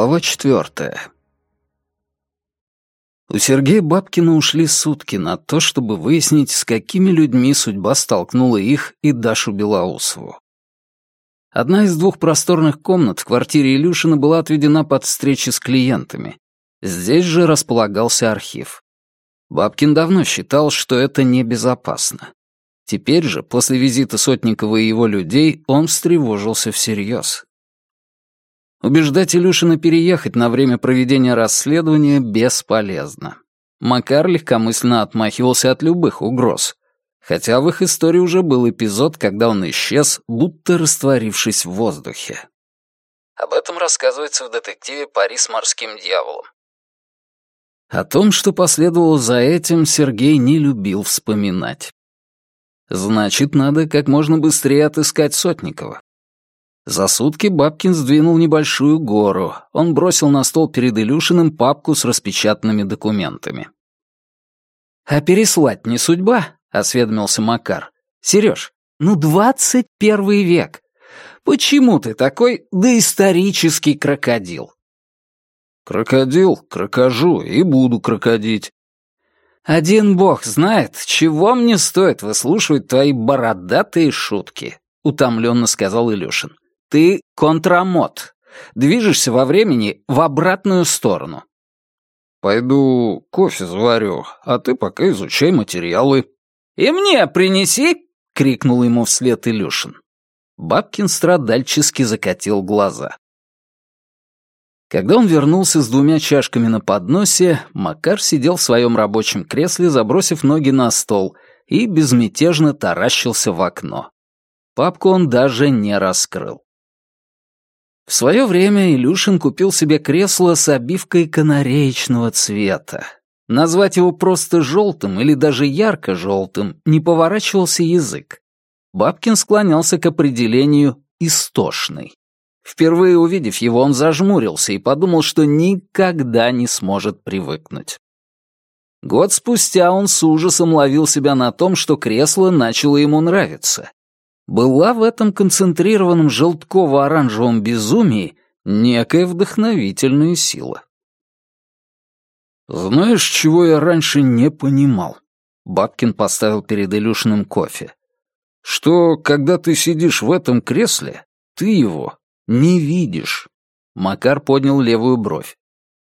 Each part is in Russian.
Глава четвертая. У Сергея Бабкина ушли сутки на то, чтобы выяснить, с какими людьми судьба столкнула их и Дашу Белоусову. Одна из двух просторных комнат в квартире Илюшина была отведена под встречи с клиентами. Здесь же располагался архив. Бабкин давно считал, что это небезопасно. Теперь же, после визита Сотникова и его людей, он встревожился всерьез. Убеждать Илюшина переехать на время проведения расследования бесполезно. Макар легкомысленно отмахивался от любых угроз. Хотя в их истории уже был эпизод, когда он исчез, будто растворившись в воздухе. Об этом рассказывается в детективе «Пари с морским дьяволом». О том, что последовало за этим, Сергей не любил вспоминать. Значит, надо как можно быстрее отыскать Сотникова. За сутки Бабкин сдвинул небольшую гору. Он бросил на стол перед Илюшиным папку с распечатанными документами. «А переслать не судьба?» — осведомился Макар. «Серёж, ну двадцать первый век. Почему ты такой доисторический крокодил?» «Крокодил, крокожу и буду крокодить». «Один бог знает, чего мне стоит выслушивать твои бородатые шутки», — утомленно сказал Илюшин. Ты контрамод. Движешься во времени в обратную сторону. Пойду кофе заварю, а ты пока изучай материалы. И мне принеси, крикнул ему вслед Илюшин. Бабкин страдальчески закатил глаза. Когда он вернулся с двумя чашками на подносе, Макар сидел в своем рабочем кресле, забросив ноги на стол, и безмятежно таращился в окно. Папку он даже не раскрыл. В свое время Илюшин купил себе кресло с обивкой канареечного цвета. Назвать его просто желтым или даже ярко-желтым не поворачивался язык. Бабкин склонялся к определению «истошный». Впервые увидев его, он зажмурился и подумал, что никогда не сможет привыкнуть. Год спустя он с ужасом ловил себя на том, что кресло начало ему нравиться была в этом концентрированном желтково-оранжевом безумии некая вдохновительная сила. «Знаешь, чего я раньше не понимал?» Бабкин поставил перед Илюшиным кофе. «Что, когда ты сидишь в этом кресле, ты его не видишь». Макар поднял левую бровь.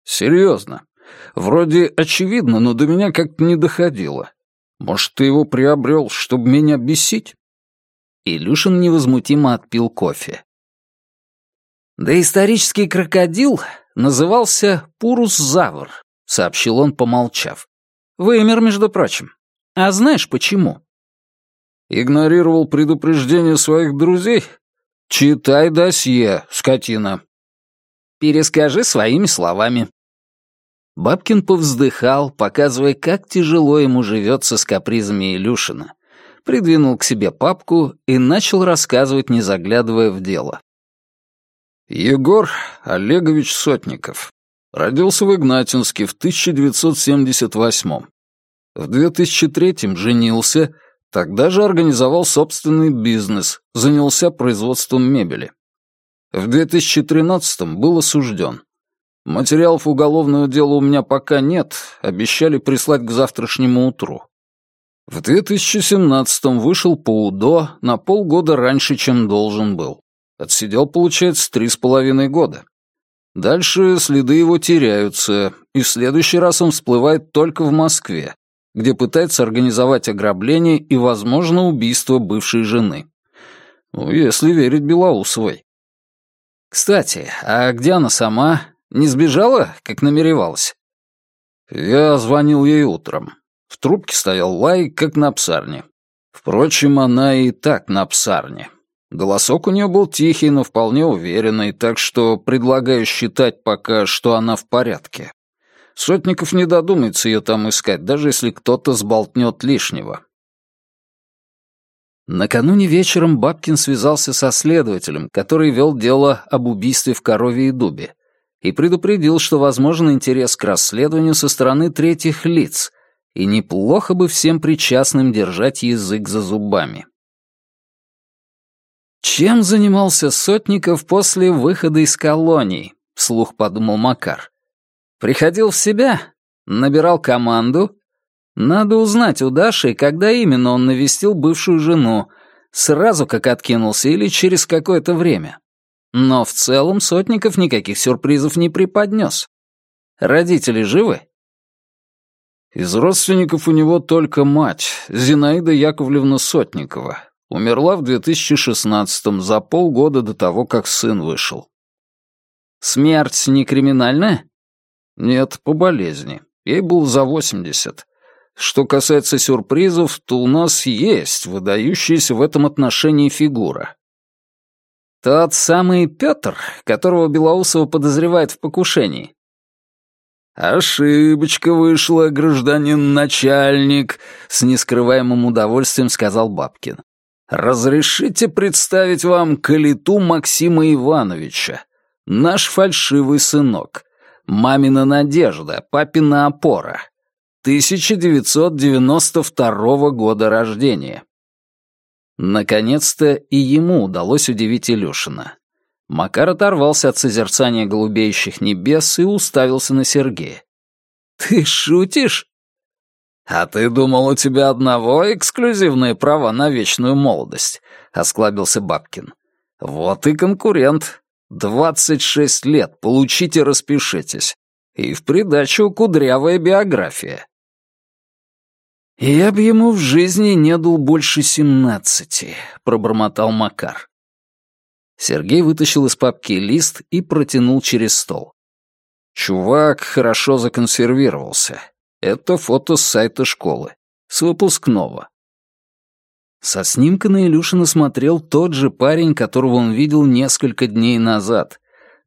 «Серьезно. Вроде очевидно, но до меня как-то не доходило. Может, ты его приобрел, чтобы меня бесить?» Илюшин невозмутимо отпил кофе. Да исторический крокодил назывался Пурус-Завр, сообщил он, помолчав. Вымер, между прочим. А знаешь почему? Игнорировал предупреждение своих друзей? Читай досье, скотина. Перескажи своими словами. Бабкин повздыхал, показывая, как тяжело ему живется с капризами Илюшина придвинул к себе папку и начал рассказывать, не заглядывая в дело. Егор Олегович Сотников. Родился в Игнатинске в 1978 В 2003 женился, тогда же организовал собственный бизнес, занялся производством мебели. В 2013 был осужден. Материалов уголовного дела у меня пока нет, обещали прислать к завтрашнему утру. В 2017-м вышел по УДО на полгода раньше, чем должен был. Отсидел, получается, три с половиной года. Дальше следы его теряются, и в следующий раз он всплывает только в Москве, где пытается организовать ограбление и, возможно, убийство бывшей жены. Ну, если верить Белоусовой. Кстати, а где она сама? Не сбежала, как намеревалась? Я звонил ей утром. В трубке стоял лай, как на псарне. Впрочем, она и так на псарне. Голосок у нее был тихий, но вполне уверенный, так что предлагаю считать пока, что она в порядке. Сотников не додумается ее там искать, даже если кто-то сболтнет лишнего. Накануне вечером Бабкин связался со следователем, который вел дело об убийстве в Корове и Дубе, и предупредил, что возможен интерес к расследованию со стороны третьих лиц, и неплохо бы всем причастным держать язык за зубами. Чем занимался Сотников после выхода из колонии? вслух подумал Макар. Приходил в себя, набирал команду. Надо узнать у Даши, когда именно он навестил бывшую жену, сразу как откинулся или через какое-то время. Но в целом Сотников никаких сюрпризов не преподнес. Родители живы? Из родственников у него только мать, Зинаида Яковлевна Сотникова. Умерла в 2016-м, за полгода до того, как сын вышел. Смерть не криминальная? Нет, по болезни. Ей было за 80. Что касается сюрпризов, то у нас есть выдающаяся в этом отношении фигура. Тот самый Петр, которого Белоусова подозревает в покушении. «Ошибочка вышла, гражданин начальник», — с нескрываемым удовольствием сказал Бабкин. «Разрешите представить вам Калиту Максима Ивановича, наш фальшивый сынок, мамина надежда, папина опора, 1992 года рождения». Наконец-то и ему удалось удивить Илюшина. Макар оторвался от созерцания голубеющих небес и уставился на Сергея. «Ты шутишь?» «А ты думал, у тебя одного эксклюзивные права на вечную молодость?» — осклабился Бабкин. «Вот и конкурент. Двадцать шесть лет, получите, распишитесь. И в придачу кудрявая биография». «Я б ему в жизни не дал больше семнадцати», — пробормотал Макар. Сергей вытащил из папки лист и протянул через стол. Чувак хорошо законсервировался. Это фото с сайта школы. С выпускного. Со снимка на Илюшина смотрел тот же парень, которого он видел несколько дней назад.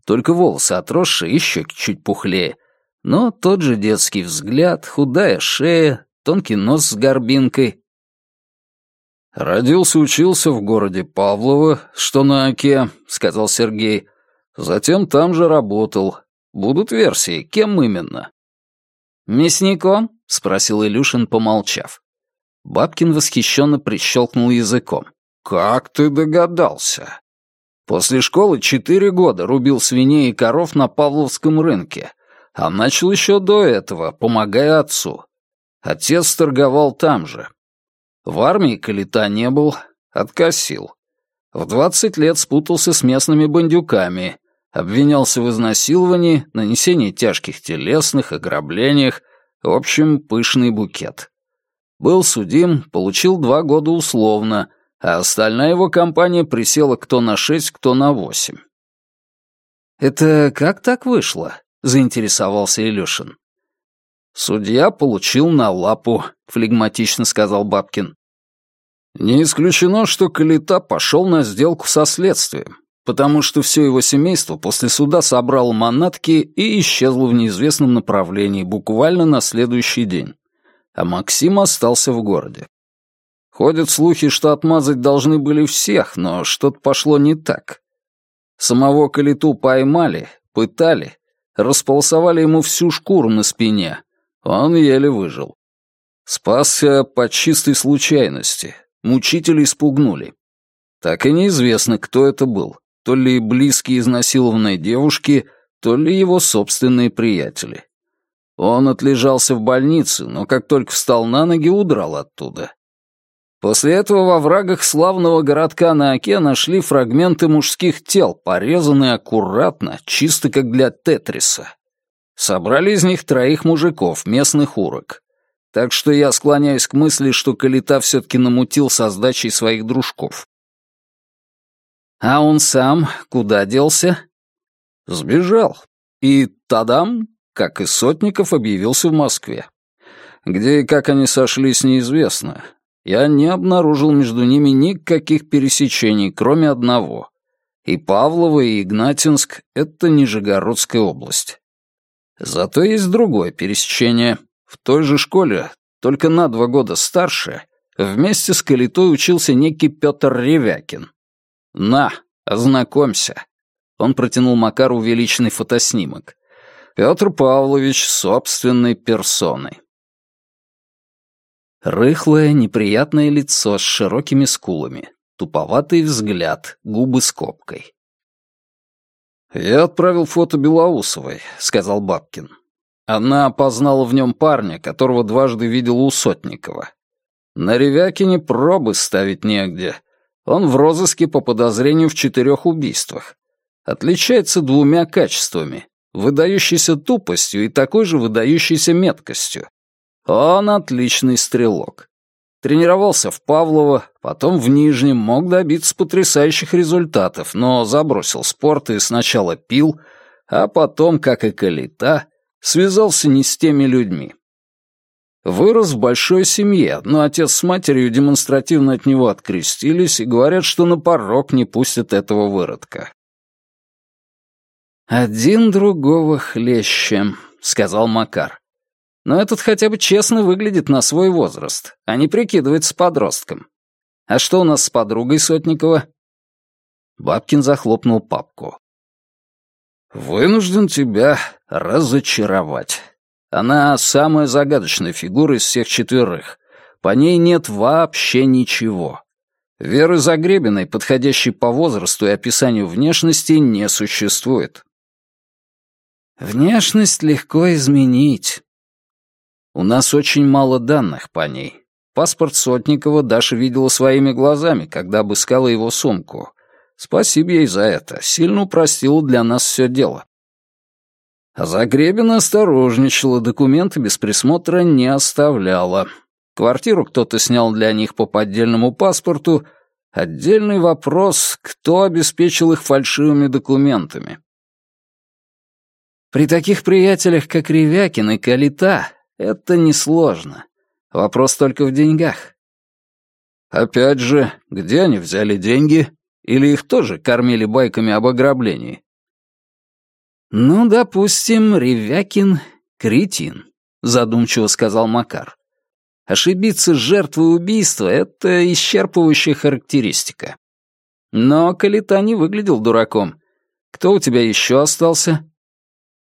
Только волосы отросшие и щеки чуть пухлее. Но тот же детский взгляд, худая шея, тонкий нос с горбинкой, «Родился, учился в городе Павлово, что на Оке», — сказал Сергей. «Затем там же работал. Будут версии, кем именно?» «Мясником?» — спросил Илюшин, помолчав. Бабкин восхищенно прищелкнул языком. «Как ты догадался?» После школы четыре года рубил свиней и коров на Павловском рынке, а начал еще до этого, помогая отцу. Отец торговал там же, в армии калита не был, откосил. В двадцать лет спутался с местными бандюками, обвинялся в изнасиловании, нанесении тяжких телесных, ограблениях, в общем, пышный букет. Был судим, получил два года условно, а остальная его компания присела кто на шесть, кто на восемь. «Это как так вышло?» — заинтересовался Илюшин. «Судья получил на лапу», — флегматично сказал Бабкин. Не исключено, что Калита пошел на сделку со следствием, потому что все его семейство после суда собрало манатки и исчезло в неизвестном направлении буквально на следующий день. А Максим остался в городе. Ходят слухи, что отмазать должны были всех, но что-то пошло не так. Самого Калиту поймали, пытали, располосовали ему всю шкуру на спине. Он еле выжил. Спасся по чистой случайности, Мучители испугнули. Так и неизвестно, кто это был. То ли близкие изнасилованной девушки, то ли его собственные приятели. Он отлежался в больнице, но как только встал на ноги, удрал оттуда. После этого во врагах славного городка на Оке нашли фрагменты мужских тел, порезанные аккуратно, чисто как для тетриса. Собрали из них троих мужиков, местных урок. Так что я склоняюсь к мысли, что Калита все-таки намутил со сдачей своих дружков. А он сам куда делся? Сбежал. И Тадам, как и Сотников, объявился в Москве. Где и как они сошлись, неизвестно. Я не обнаружил между ними никаких пересечений, кроме одного. И Павлово, и Игнатинск — это Нижегородская область. Зато есть другое пересечение — в той же школе, только на два года старше, вместе с Калитой учился некий Петр Ревякин. «На, ознакомься». Он протянул Макару увеличенный фотоснимок. Петр Павлович собственной персоной. Рыхлое, неприятное лицо с широкими скулами, туповатый взгляд, губы скобкой. «Я отправил фото Белоусовой», — сказал Бабкин. Она опознала в нем парня, которого дважды видела у Сотникова. На Ревякине пробы ставить негде. Он в розыске по подозрению в четырех убийствах. Отличается двумя качествами — выдающейся тупостью и такой же выдающейся меткостью. Он отличный стрелок. Тренировался в Павлово, потом в Нижнем, мог добиться потрясающих результатов, но забросил спорт и сначала пил, а потом, как и Калита, связался не с теми людьми. Вырос в большой семье, но отец с матерью демонстративно от него открестились и говорят, что на порог не пустят этого выродка. «Один другого хлеще», — сказал Макар. «Но этот хотя бы честно выглядит на свой возраст, а не прикидывается подростком. А что у нас с подругой Сотникова?» Бабкин захлопнул папку. «Вынужден тебя разочаровать. Она самая загадочная фигура из всех четверых. По ней нет вообще ничего. Веры Загребиной, подходящей по возрасту и описанию внешности, не существует. Внешность легко изменить. У нас очень мало данных по ней. Паспорт Сотникова Даша видела своими глазами, когда обыскала его сумку. Спасибо ей за это. Сильно упростила для нас все дело. А Загребина осторожничала, документы без присмотра не оставляла. Квартиру кто-то снял для них по поддельному паспорту. Отдельный вопрос, кто обеспечил их фальшивыми документами. При таких приятелях, как Ревякин и Калита, это несложно. Вопрос только в деньгах. Опять же, где они взяли деньги? Или их тоже кормили байками об ограблении? Ну, допустим, Ревякин — кретин, задумчиво сказал Макар. Ошибиться жертвой убийства — это исчерпывающая характеристика. Но Калита не выглядел дураком. Кто у тебя еще остался?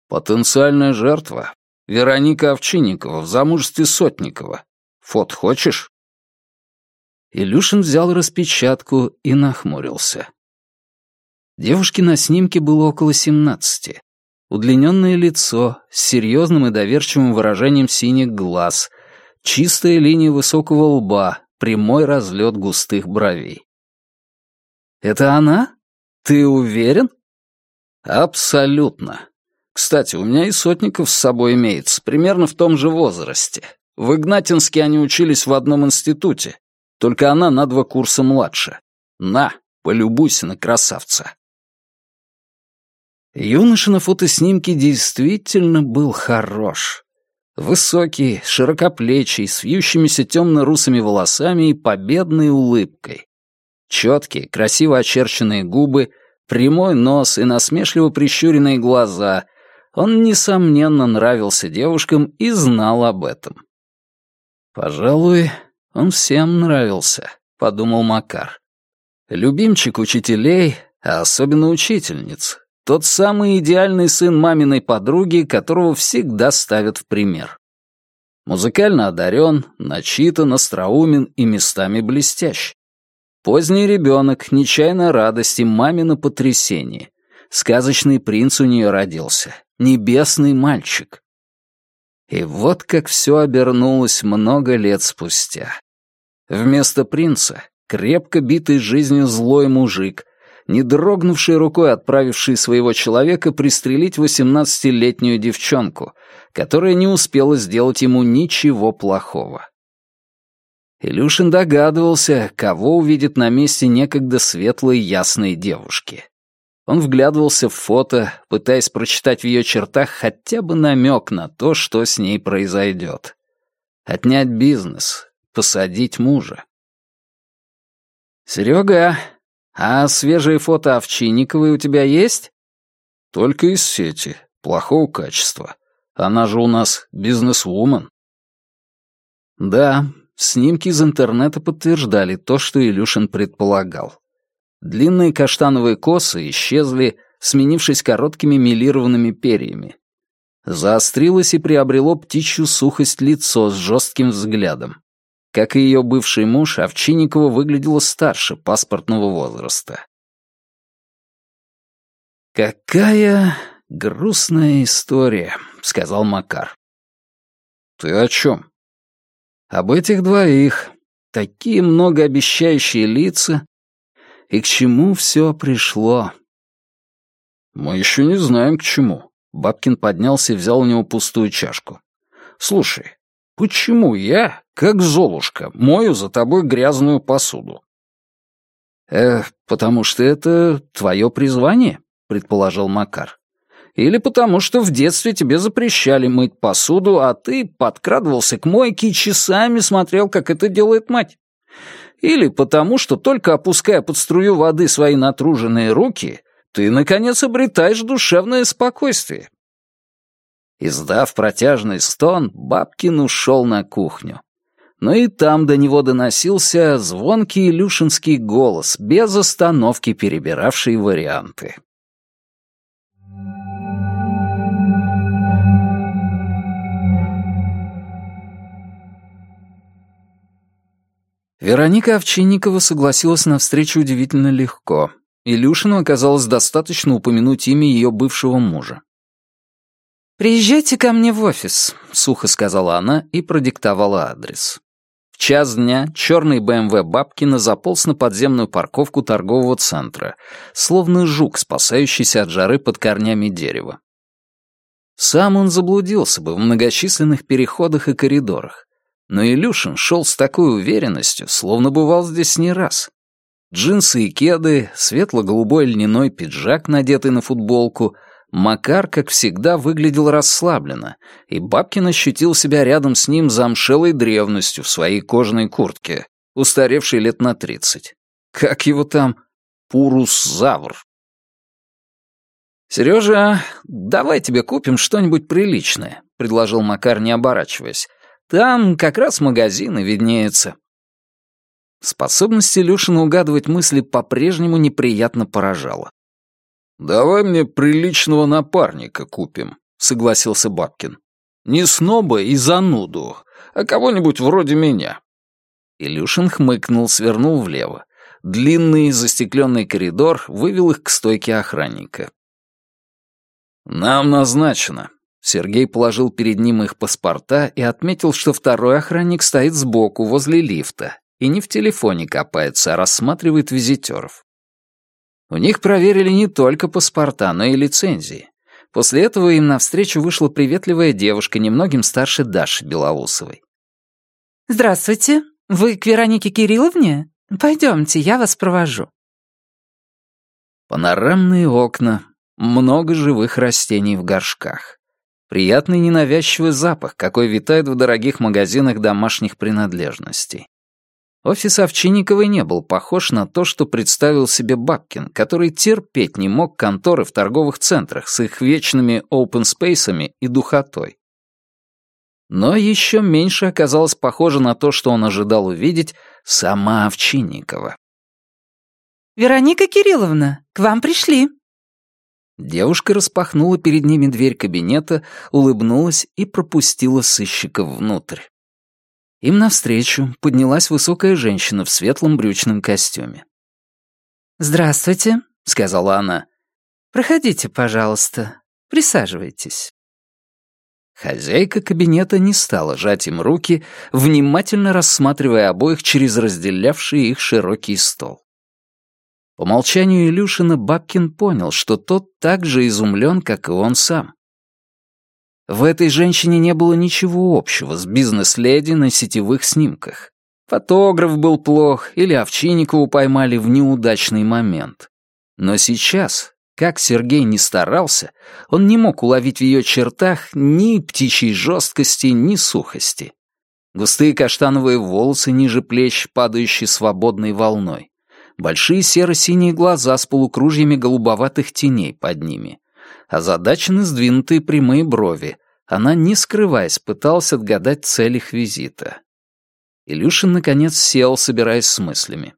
Потенциальная жертва. Вероника Овчинникова в замужестве Сотникова. Фот хочешь? Илюшин взял распечатку и нахмурился. Девушке на снимке было около семнадцати. Удлиненное лицо с серьезным и доверчивым выражением синих глаз, чистая линия высокого лба, прямой разлет густых бровей. «Это она? Ты уверен?» «Абсолютно. Кстати, у меня и Сотников с собой имеется, примерно в том же возрасте. В Игнатинске они учились в одном институте, только она на два курса младше. На, полюбуйся на красавца. Юноша на фотоснимке действительно был хорош. Высокий, широкоплечий, с вьющимися темно-русыми волосами и победной улыбкой. Четкие, красиво очерченные губы, прямой нос и насмешливо прищуренные глаза — он, несомненно, нравился девушкам и знал об этом. «Пожалуй, он всем нравился», — подумал Макар. «Любимчик учителей, а особенно учительниц. Тот самый идеальный сын маминой подруги, которого всегда ставят в пример. Музыкально одарен, начитан, остроумен и местами блестящ. Поздний ребенок, нечаянно радости, мамино потрясение. Сказочный принц у нее родился небесный мальчик. И вот как все обернулось много лет спустя. Вместо принца — крепко битый жизнью злой мужик, не дрогнувший рукой отправивший своего человека пристрелить восемнадцатилетнюю девчонку, которая не успела сделать ему ничего плохого. Илюшин догадывался, кого увидит на месте некогда светлой ясной девушки. Он вглядывался в фото, пытаясь прочитать в ее чертах хотя бы намек на то, что с ней произойдет. Отнять бизнес, посадить мужа. «Серега, а свежие фото Овчинниковой у тебя есть?» «Только из сети, плохого качества. Она же у нас бизнесвумен». Да, снимки из интернета подтверждали то, что Илюшин предполагал. Длинные каштановые косы исчезли, сменившись короткими милированными перьями. Заострилось и приобрело птичью сухость лицо с жестким взглядом. Как и ее бывший муж, Овчинникова выглядела старше паспортного возраста. «Какая грустная история», — сказал Макар. «Ты о чем?» «Об этих двоих. Такие многообещающие лица. И к чему все пришло?» «Мы еще не знаем, к чему». Бабкин поднялся и взял у него пустую чашку. «Слушай, почему я, как Золушка, мою за тобой грязную посуду?» «Э, потому что это твое призвание», — предположил Макар. «Или потому что в детстве тебе запрещали мыть посуду, а ты подкрадывался к мойке и часами смотрел, как это делает мать. Или потому что, только опуская под струю воды свои натруженные руки, ты, наконец, обретаешь душевное спокойствие». Издав протяжный стон, Бабкин ушел на кухню. Но и там до него доносился звонкий илюшинский голос, без остановки перебиравший варианты. Вероника Овчинникова согласилась на встречу удивительно легко. Илюшину оказалось достаточно упомянуть имя ее бывшего мужа. «Приезжайте ко мне в офис», — сухо сказала она и продиктовала адрес. Час дня черный БМВ Бабкина заполз на подземную парковку торгового центра, словно жук, спасающийся от жары под корнями дерева. Сам он заблудился бы в многочисленных переходах и коридорах, но Илюшин шел с такой уверенностью, словно бывал здесь не раз. Джинсы и кеды, светло-голубой льняной пиджак, надетый на футболку, Макар, как всегда, выглядел расслабленно, и Бабкин ощутил себя рядом с ним замшелой древностью в своей кожаной куртке, устаревшей лет на тридцать. Как его там? Пурус-завр. «Сережа, давай тебе купим что-нибудь приличное», — предложил Макар, не оборачиваясь. Там как раз магазины виднеются». Способность Илюшина угадывать мысли по-прежнему неприятно поражала. «Давай мне приличного напарника купим», — согласился Бабкин. «Не сноба и зануду, а кого-нибудь вроде меня». Илюшин хмыкнул, свернул влево. Длинный застекленный коридор вывел их к стойке охранника. «Нам назначено», Сергей положил перед ним их паспорта и отметил, что второй охранник стоит сбоку, возле лифта, и не в телефоне копается, а рассматривает визитеров. У них проверили не только паспорта, но и лицензии. После этого им навстречу вышла приветливая девушка, немногим старше Даши Белоусовой. «Здравствуйте. Вы к Веронике Кирилловне? Пойдемте, я вас провожу». Панорамные окна, много живых растений в горшках. Приятный ненавязчивый запах, какой витает в дорогих магазинах домашних принадлежностей. Офис Овчинниковой не был похож на то, что представил себе Бабкин, который терпеть не мог конторы в торговых центрах с их вечными опенспейсами и духотой. Но еще меньше оказалось похоже на то, что он ожидал увидеть сама Овчинникова. «Вероника Кирилловна, к вам пришли», Девушка распахнула перед ними дверь кабинета, улыбнулась и пропустила сыщиков внутрь. Им навстречу поднялась высокая женщина в светлом брючном костюме. «Здравствуйте», — сказала она. «Проходите, пожалуйста, присаживайтесь». Хозяйка кабинета не стала жать им руки, внимательно рассматривая обоих через разделявший их широкий стол. По молчанию Илюшина Бабкин понял, что тот так же изумлен, как и он сам. В этой женщине не было ничего общего с бизнес-леди на сетевых снимках. Фотограф был плох, или Овчинникову поймали в неудачный момент. Но сейчас, как Сергей не старался, он не мог уловить в ее чертах ни птичьей жесткости, ни сухости. Густые каштановые волосы ниже плеч, падающие свободной волной большие серо-синие глаза с полукружьями голубоватых теней под ними, озадачены сдвинутые прямые брови. Она, не скрываясь, пыталась отгадать цель их визита. Илюшин, наконец, сел, собираясь с мыслями.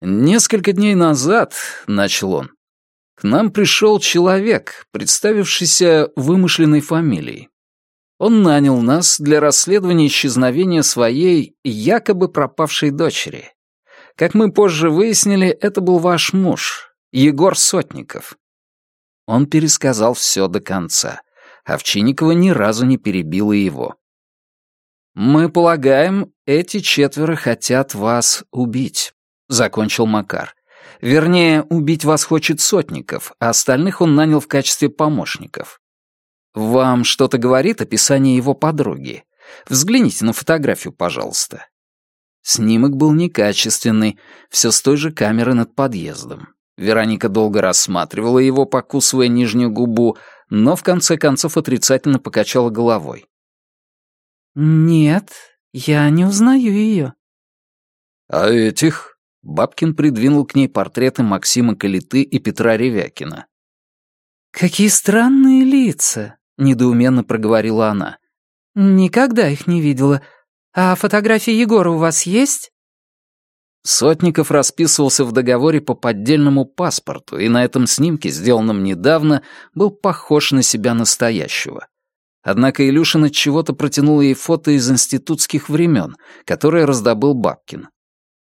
«Несколько дней назад», — начал он, — «к нам пришел человек, представившийся вымышленной фамилией. Он нанял нас для расследования исчезновения своей якобы пропавшей дочери. Как мы позже выяснили, это был ваш муж. Егор Сотников. Он пересказал все до конца. Овчинникова ни разу не перебила его. «Мы полагаем, эти четверо хотят вас убить», — закончил Макар. «Вернее, убить вас хочет Сотников, а остальных он нанял в качестве помощников. Вам что-то говорит описание его подруги? Взгляните на фотографию, пожалуйста». Снимок был некачественный, все с той же камеры над подъездом. Вероника долго рассматривала его, покусывая нижнюю губу, но в конце концов отрицательно покачала головой. «Нет, я не узнаю ее». «А этих?» — Бабкин придвинул к ней портреты Максима Калиты и Петра Ревякина. «Какие странные лица», — недоуменно проговорила она. «Никогда их не видела. А фотографии Егора у вас есть?» Сотников расписывался в договоре по поддельному паспорту, и на этом снимке, сделанном недавно, был похож на себя настоящего. Однако Илюшин от чего-то протянул ей фото из институтских времен, которое раздобыл Бабкин.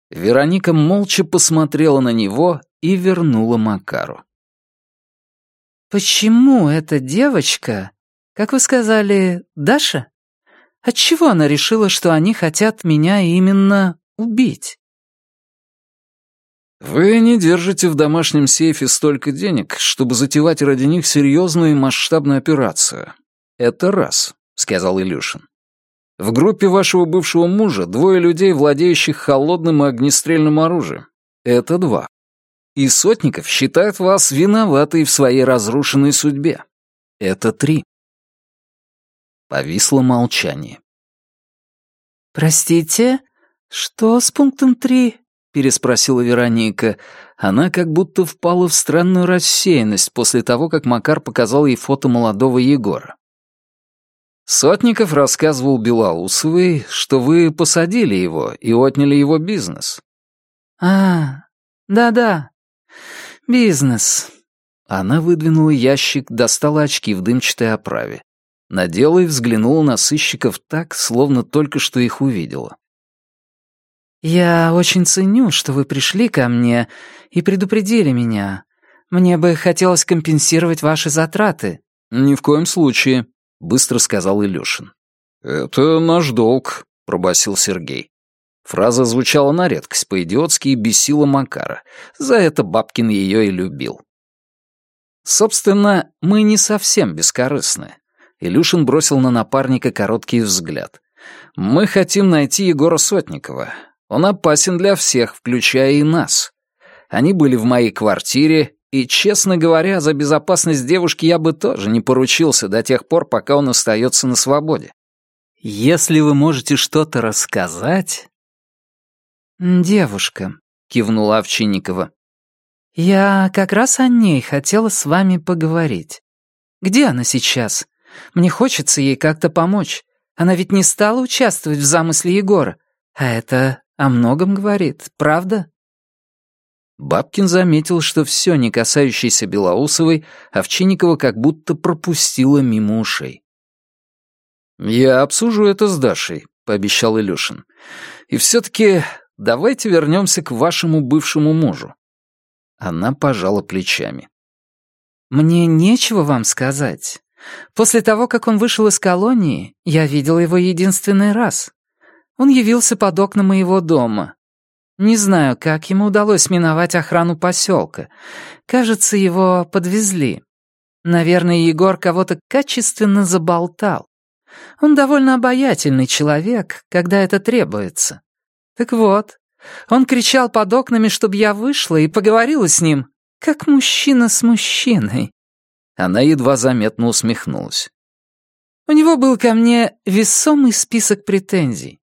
Вероника молча посмотрела на него и вернула Макару. «Почему эта девочка, как вы сказали, Даша? Отчего она решила, что они хотят меня именно убить?» «Вы не держите в домашнем сейфе столько денег, чтобы затевать ради них серьезную и масштабную операцию. Это раз», — сказал Илюшин. «В группе вашего бывшего мужа двое людей, владеющих холодным и огнестрельным оружием. Это два. И Сотников считает вас виноватой в своей разрушенной судьбе. Это три». Повисло молчание. «Простите, что с пунктом три?» Переспросила Вероника. Она как будто впала в странную рассеянность после того, как Макар показал ей фото молодого Егора. Сотников рассказывал Белоусовой, что вы посадили его и отняли его бизнес. «А, да-да, бизнес». Она выдвинула ящик, достала очки в дымчатой оправе. Надела и взглянула на сыщиков так, словно только что их увидела. «Я очень ценю, что вы пришли ко мне и предупредили меня. Мне бы хотелось компенсировать ваши затраты». «Ни в коем случае», — быстро сказал Илюшин. «Это наш долг», — пробасил Сергей. Фраза звучала на редкость по-идиотски и бесила Макара. За это Бабкин ее и любил. Собственно, мы не совсем бескорыстны. Илюшин бросил на напарника короткий взгляд. Мы хотим найти Егора Сотникова. Он опасен для всех, включая и нас. Они были в моей квартире, и, честно говоря, за безопасность девушки я бы тоже не поручился до тех пор, пока он остается на свободе. Если вы можете что-то рассказать...» «Девушка», — кивнула Овчинникова. «Я как раз о ней хотела с вами поговорить. Где она сейчас? Мне хочется ей как-то помочь. Она ведь не стала участвовать в замысле Егора. А это о многом говорит, правда?» Бабкин заметил, что все, не касающееся Белоусовой, Овчинникова как будто пропустила мимо ушей. «Я обсужу это с Дашей», — пообещал Илюшин. «И все-таки давайте вернемся к вашему бывшему мужу». Она пожала плечами. «Мне нечего вам сказать. После того, как он вышел из колонии, я видел его единственный раз. Он явился под окна моего дома. Не знаю, как ему удалось миновать охрану поселка. Кажется, его подвезли. Наверное, Егор кого-то качественно заболтал. Он довольно обаятельный человек, когда это требуется. Так вот, он кричал под окнами, чтобы я вышла и поговорила с ним, как мужчина с мужчиной. Она едва заметно усмехнулась. У него был ко мне весомый список претензий.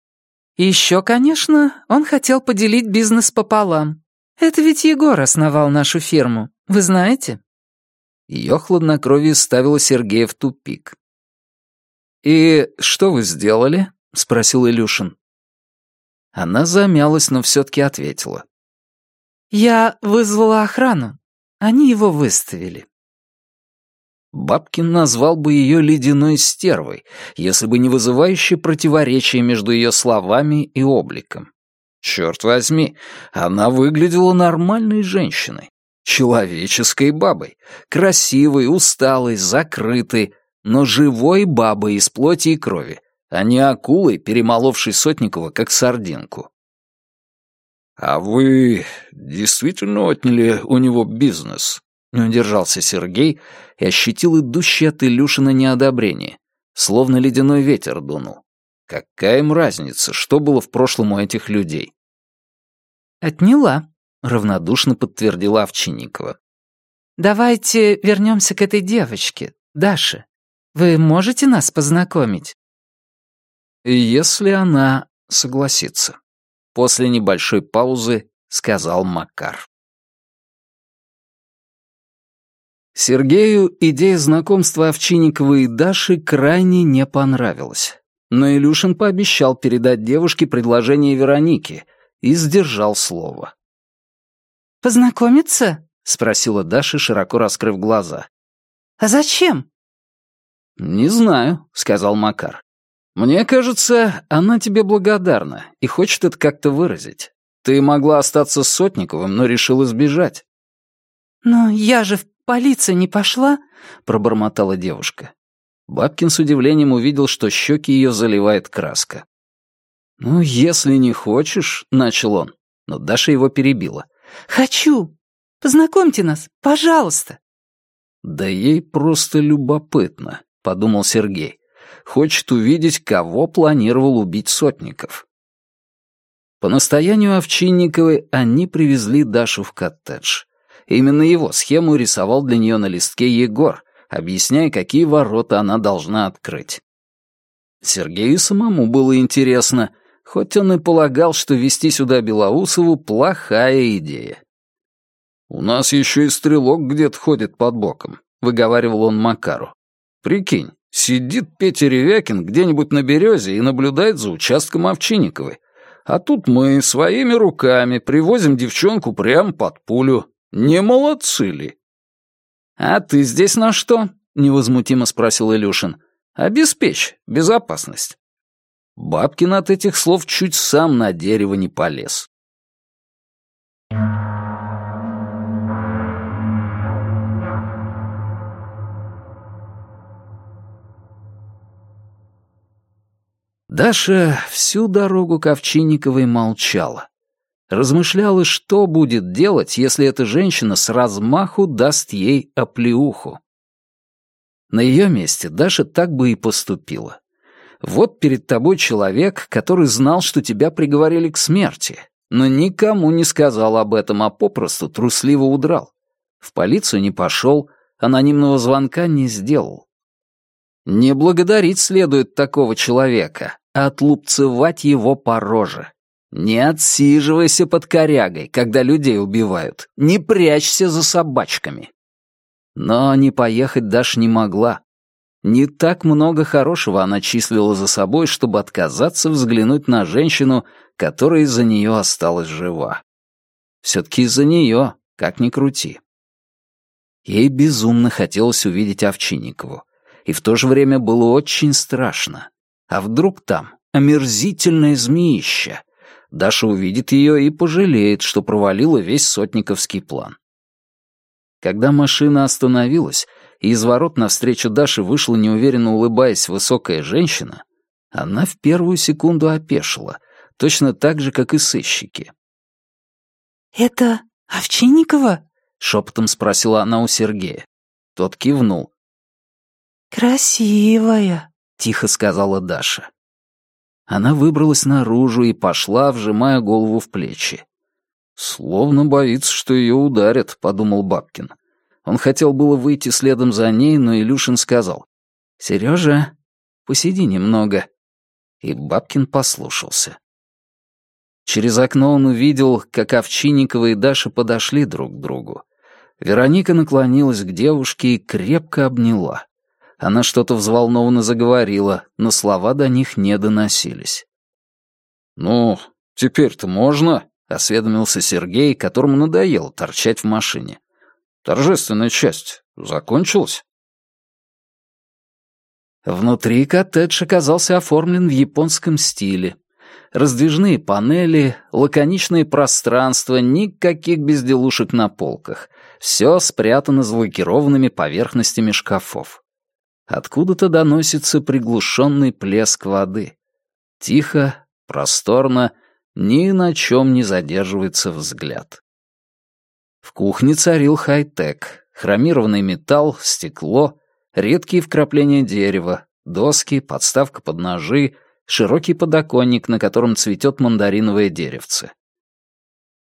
И еще, конечно, он хотел поделить бизнес пополам. Это ведь Егор основал нашу фирму, вы знаете?» Ее хладнокровие ставило Сергея в тупик. «И что вы сделали?» — спросил Илюшин. Она замялась, но все-таки ответила. «Я вызвала охрану. Они его выставили. Бабкин назвал бы ее ледяной стервой, если бы не вызывающее противоречие между ее словами и обликом. Черт возьми, она выглядела нормальной женщиной. Человеческой бабой. Красивой, усталой, закрытой, но живой бабой из плоти и крови, а не акулой, перемоловшей Сотникова, как сардинку. «А вы действительно отняли у него бизнес?» Не удержался Сергей и ощутил идущее от Илюшина неодобрение, словно ледяной ветер дунул. Какая им разница, что было в прошлом у этих людей? «Отняла», — равнодушно подтвердила Овчинникова. «Давайте вернемся к этой девочке, Даше. Вы можете нас познакомить?» «Если она согласится», — после небольшой паузы сказал Макар. Сергею идея знакомства Овчинниковой и Даши крайне не понравилась. Но Илюшин пообещал передать девушке предложение Вероники и сдержал слово. «Познакомиться?» — спросила Даша, широко раскрыв глаза. «А зачем?» «Не знаю», — сказал Макар. «Мне кажется, она тебе благодарна и хочет это как-то выразить. Ты могла остаться с Сотниковым, но решила сбежать». «Но я же в полицию не пошла», — пробормотала девушка. Бабкин с удивлением увидел, что щеки ее заливает краска. «Ну, если не хочешь», — начал он, но Даша его перебила. «Хочу! Познакомьте нас, пожалуйста!» «Да ей просто любопытно», — подумал Сергей. «Хочет увидеть, кого планировал убить Сотников». По настоянию Овчинниковой они привезли Дашу в коттедж. Именно его схему рисовал для нее на листке Егор, объясняя, какие ворота она должна открыть. Сергею самому было интересно, хоть он и полагал, что вести сюда Белоусову — плохая идея. «У нас еще и стрелок где-то ходит под боком», — выговаривал он Макару. «Прикинь, сидит Петя Ревякин где-нибудь на березе и наблюдает за участком Овчинниковой. А тут мы своими руками привозим девчонку прямо под пулю. Не молодцы ли?» «А ты здесь на что?» — невозмутимо спросил Илюшин. «Обеспечь безопасность». Бабкин от этих слов чуть сам на дерево не полез. Даша всю дорогу к Овчинниковой молчала. Размышляла, что будет делать, если эта женщина с размаху даст ей оплеуху. На ее месте Даша так бы и поступила. Вот перед тобой человек, который знал, что тебя приговорили к смерти, но никому не сказал об этом, а попросту трусливо удрал. В полицию не пошел, анонимного звонка не сделал. Не благодарить следует такого человека, а отлупцевать его по роже. Не отсиживайся под корягой, когда людей убивают. Не прячься за собачками. Но не поехать Даш не могла. Не так много хорошего она числила за собой, чтобы отказаться взглянуть на женщину, которая из-за нее осталась жива. Все-таки из-за нее, как ни крути. Ей безумно хотелось увидеть Овчинникову. И в то же время было очень страшно. А вдруг там омерзительное змеище — Даша увидит ее и пожалеет, что провалила весь сотниковский план. Когда машина остановилась, и из ворот навстречу Даше вышла неуверенно улыбаясь высокая женщина, она в первую секунду опешила, точно так же, как и сыщики. «Это Овчинникова?» — шепотом спросила она у Сергея. Тот кивнул. «Красивая», — тихо сказала Даша. Она выбралась наружу и пошла, вжимая голову в плечи. «Словно боится, что ее ударят», — подумал Бабкин. Он хотел было выйти следом за ней, но Илюшин сказал. «Сережа, посиди немного». И Бабкин послушался. Через окно он увидел, как Овчинникова и Даша подошли друг к другу. Вероника наклонилась к девушке и крепко обняла. Она что-то взволнованно заговорила, но слова до них не доносились. «Ну, теперь-то можно?» — осведомился Сергей, которому надоело торчать в машине. «Торжественная часть закончилась?» Внутри коттедж оказался оформлен в японском стиле. Раздвижные панели, лаконичные пространства, никаких безделушек на полках. Все спрятано за лакированными поверхностями шкафов. Откуда-то доносится приглушенный плеск воды. Тихо, просторно, ни на чем не задерживается взгляд. В кухне царил хай-тек. Хромированный металл, стекло, редкие вкрапления дерева, доски, подставка под ножи, широкий подоконник, на котором цветет мандариновое деревце.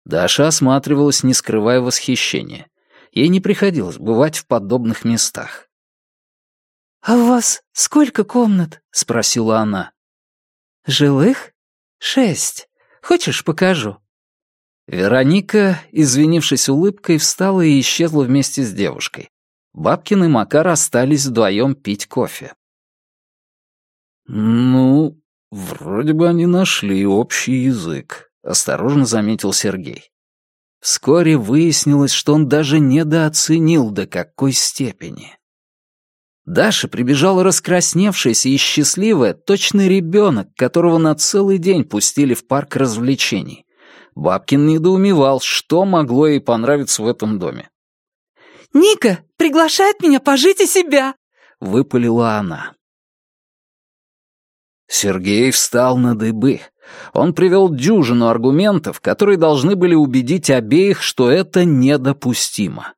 Даша осматривалась, не скрывая восхищения. Ей не приходилось бывать в подобных местах. «А у вас сколько комнат?» — спросила она. «Жилых? Шесть. Хочешь, покажу?» Вероника, извинившись улыбкой, встала и исчезла вместе с девушкой. Бабкин и Макар остались вдвоем пить кофе. «Ну, вроде бы они нашли общий язык», — осторожно заметил Сергей. Вскоре выяснилось, что он даже недооценил до какой степени. Даша прибежала раскрасневшаяся и счастливая, точно ребенок, которого на целый день пустили в парк развлечений. Бабкин недоумевал, что могло ей понравиться в этом доме. «Ника приглашает меня пожить у себя!» — выпалила она. Сергей встал на дыбы. Он привел дюжину аргументов, которые должны были убедить обеих, что это недопустимо.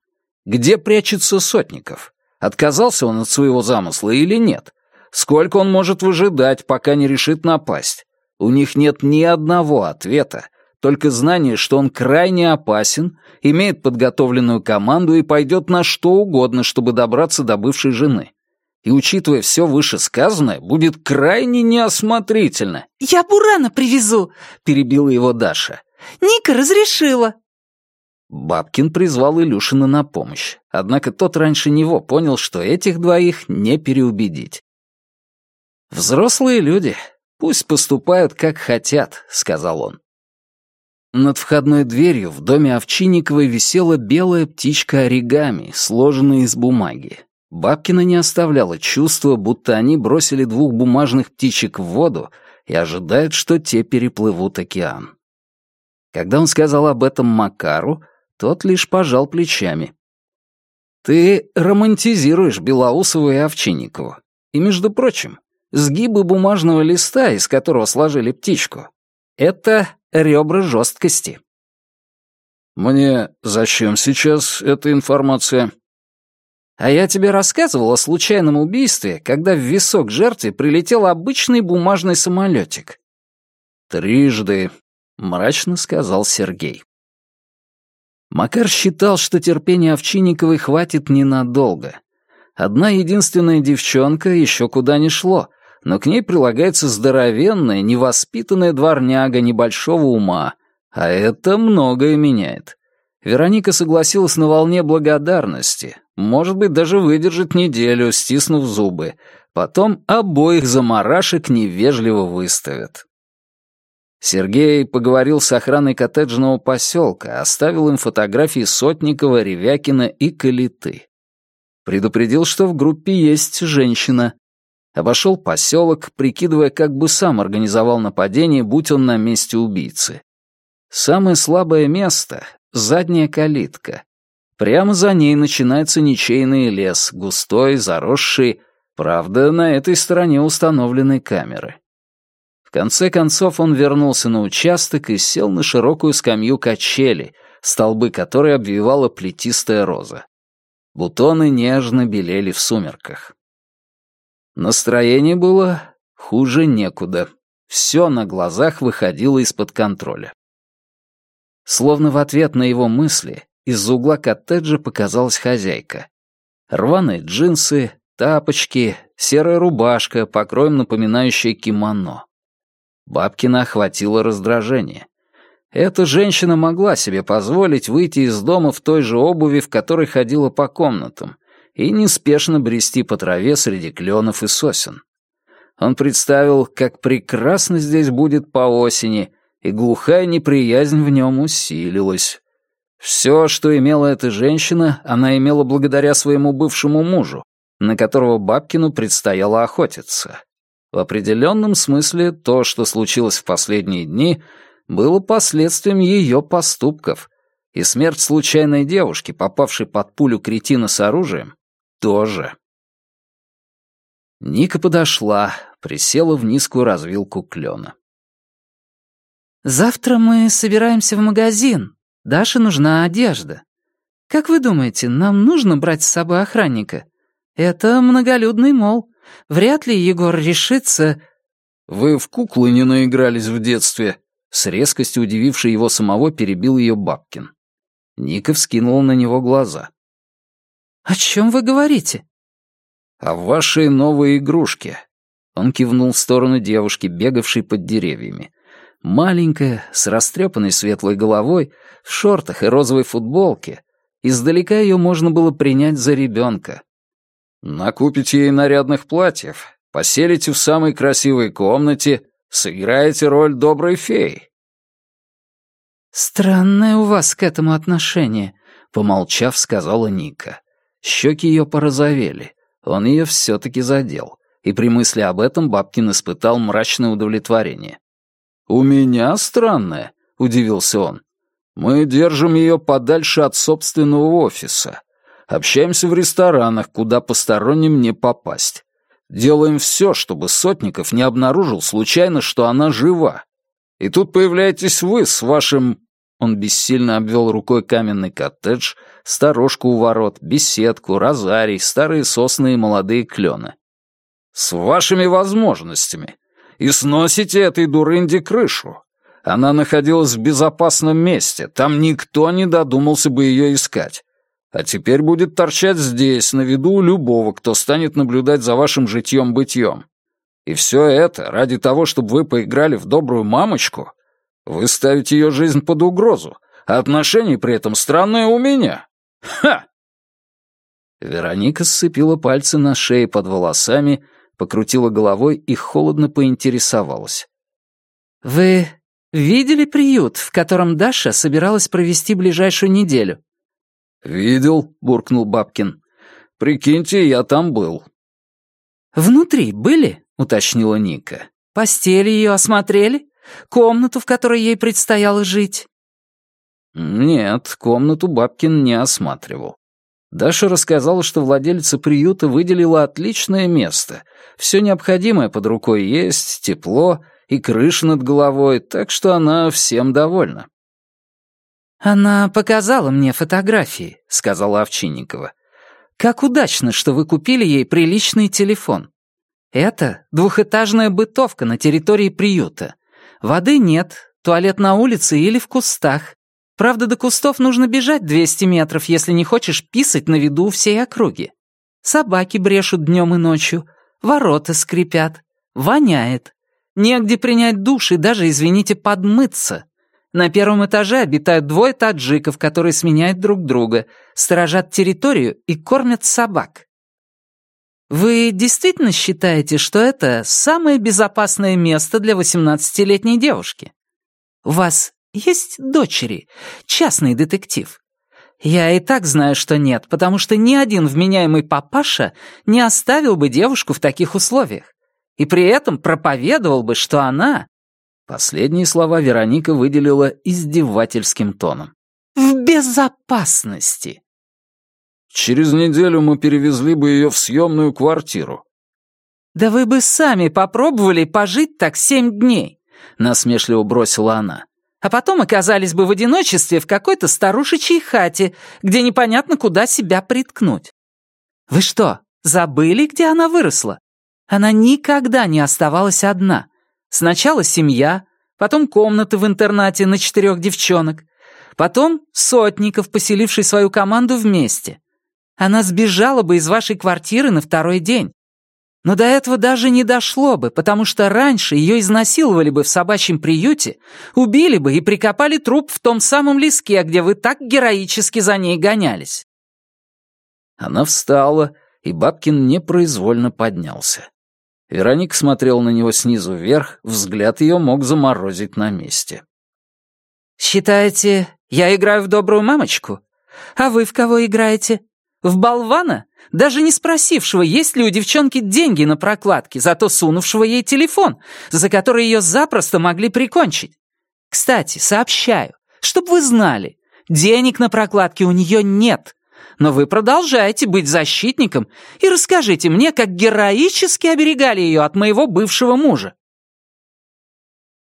Где прячется Сотников? Отказался он от своего замысла или нет? Сколько он может выжидать, пока не решит напасть? У них нет ни одного ответа, только знание, что он крайне опасен, имеет подготовленную команду и пойдет на что угодно, чтобы добраться до бывшей жены. И, учитывая все вышесказанное, будет крайне неосмотрительно. «Я Бурана привезу!» — перебила его Даша. «Ника разрешила!» Бабкин призвал Илюшина на помощь, однако тот раньше него понял, что этих двоих не переубедить. «Взрослые люди, пусть поступают, как хотят», — сказал он. Над входной дверью в доме Овчинниковой висела белая птичка оригами, сложенная из бумаги. Бабкина не оставляло чувства, будто они бросили двух бумажных птичек в воду и ожидают, что те переплывут океан. Когда он сказал об этом Макару, тот лишь пожал плечами. «Ты романтизируешь Белоусову и Овчинникову. И, между прочим, сгибы бумажного листа, из которого сложили птичку, это ребра жесткости». «Мне зачем сейчас эта информация?» «А я тебе рассказывал о случайном убийстве, когда в висок жертве прилетел обычный бумажный самолетик». «Трижды», — мрачно сказал Сергей. Макар считал, что терпения Овчинниковой хватит ненадолго. Одна единственная девчонка еще куда ни шло, но к ней прилагается здоровенная, невоспитанная дворняга небольшого ума, а это многое меняет. Вероника согласилась на волне благодарности, может быть, даже выдержит неделю, стиснув зубы. Потом обоих заморашек невежливо выставят. Сергей поговорил с охраной коттеджного поселка, оставил им фотографии Сотникова, Ревякина и Калиты. Предупредил, что в группе есть женщина. Обошел поселок, прикидывая, как бы сам организовал нападение, будь он на месте убийцы. Самое слабое место — задняя калитка. Прямо за ней начинается ничейный лес, густой, заросший, правда, на этой стороне установлены камеры. В конце концов он вернулся на участок и сел на широкую скамью качели, столбы которой обвивала плетистая роза. Бутоны нежно белели в сумерках. Настроение было хуже некуда. Все на глазах выходило из-под контроля. Словно в ответ на его мысли, из угла коттеджа показалась хозяйка. Рваные джинсы, тапочки, серая рубашка, покроем напоминающая кимоно. Бабкина охватило раздражение. Эта женщина могла себе позволить выйти из дома в той же обуви, в которой ходила по комнатам, и неспешно брести по траве среди кленов и сосен. Он представил, как прекрасно здесь будет по осени, и глухая неприязнь в нем усилилась. Все, что имела эта женщина, она имела благодаря своему бывшему мужу, на которого Бабкину предстояло охотиться. В определенном смысле то, что случилось в последние дни, было последствием ее поступков, и смерть случайной девушки, попавшей под пулю кретина с оружием, тоже. Ника подошла, присела в низкую развилку клена. «Завтра мы собираемся в магазин. Даше нужна одежда. Как вы думаете, нам нужно брать с собой охранника? Это многолюдный мол. Вряд ли Егор решится...» «Вы в куклы не наигрались в детстве?» С резкостью удивившей его самого перебил ее Бабкин. Ника вскинула на него глаза. «О чем вы говорите?» «О вашей новой игрушке». Он кивнул в сторону девушки, бегавшей под деревьями. Маленькая, с растрепанной светлой головой, в шортах и розовой футболке. Издалека ее можно было принять за ребенка. Накупите ей нарядных платьев, поселите в самой красивой комнате, сыграете роль доброй феи. «Странное у вас к этому отношение», — помолчав, сказала Ника. Щеки ее порозовели. Он ее все-таки задел. И при мысли об этом Бабкин испытал мрачное удовлетворение. «У меня странное», — удивился он. «Мы держим ее подальше от собственного офиса. Общаемся в ресторанах, куда посторонним не попасть. Делаем все, чтобы Сотников не обнаружил случайно, что она жива. И тут появляетесь вы с вашим...» Он бессильно обвел рукой каменный коттедж, сторожку у ворот, беседку, розарий, старые сосны и молодые клены. «С вашими возможностями. И сносите этой дурынде крышу. Она находилась в безопасном месте, там никто не додумался бы ее искать а теперь будет торчать здесь, на виду у любого, кто станет наблюдать за вашим житьем-бытьем. И все это ради того, чтобы вы поиграли в добрую мамочку? Вы ставите ее жизнь под угрозу, а отношения при этом странные у меня. Ха!» Вероника сцепила пальцы на шее под волосами, покрутила головой и холодно поинтересовалась. «Вы видели приют, в котором Даша собиралась провести ближайшую неделю?» «Видел», — буркнул Бабкин. «Прикиньте, я там был». «Внутри были?» — уточнила Ника. «Постели ее осмотрели? Комнату, в которой ей предстояло жить?» Нет, комнату Бабкин не осматривал. Даша рассказала, что владельца приюта выделила отличное место. Все необходимое под рукой есть, тепло и крыша над головой, так что она всем довольна. «Она показала мне фотографии», — сказала Овчинникова. «Как удачно, что вы купили ей приличный телефон. Это двухэтажная бытовка на территории приюта. Воды нет, туалет на улице или в кустах. Правда, до кустов нужно бежать 200 метров, если не хочешь писать на виду всей округи. Собаки брешут днем и ночью, ворота скрипят, воняет. Негде принять душ и даже, извините, подмыться. На первом этаже обитают двое таджиков, которые сменяют друг друга, сторожат территорию и кормят собак. Вы действительно считаете, что это самое безопасное место для 18-летней девушки? У вас есть дочери, частный детектив? Я и так знаю, что нет, потому что ни один вменяемый папаша не оставил бы девушку в таких условиях. И при этом проповедовал бы, что она Последние слова Вероника выделила издевательским тоном. «В безопасности!» «Через неделю мы перевезли бы ее в съемную квартиру». «Да вы бы сами попробовали пожить так семь дней», — насмешливо бросила она. «А потом оказались бы в одиночестве в какой-то старушечьей хате, где непонятно, куда себя приткнуть. Вы что, забыли, где она выросла? Она никогда не оставалась одна. Сначала семья, потом комната в интернате на четырех девчонок, потом Сотников, поселивший свою команду вместе. Она сбежала бы из вашей квартиры на второй день. Но до этого даже не дошло бы, потому что раньше ее изнасиловали бы в собачьем приюте, убили бы и прикопали труп в том самом леске, где вы так героически за ней гонялись. Она встала, и Бабкин непроизвольно поднялся. Вероника смотрела на него снизу вверх, взгляд ее мог заморозить на месте. «Считаете, я играю в добрую мамочку? А вы в кого играете? В болвана, даже не спросившего, есть ли у девчонки деньги на прокладки, зато сунувшего ей телефон, за который ее запросто могли прикончить. Кстати, сообщаю, чтобы вы знали, денег на прокладки у нее нет. Но вы продолжаете быть защитником и расскажите мне, как героически оберегали ее от моего бывшего мужа.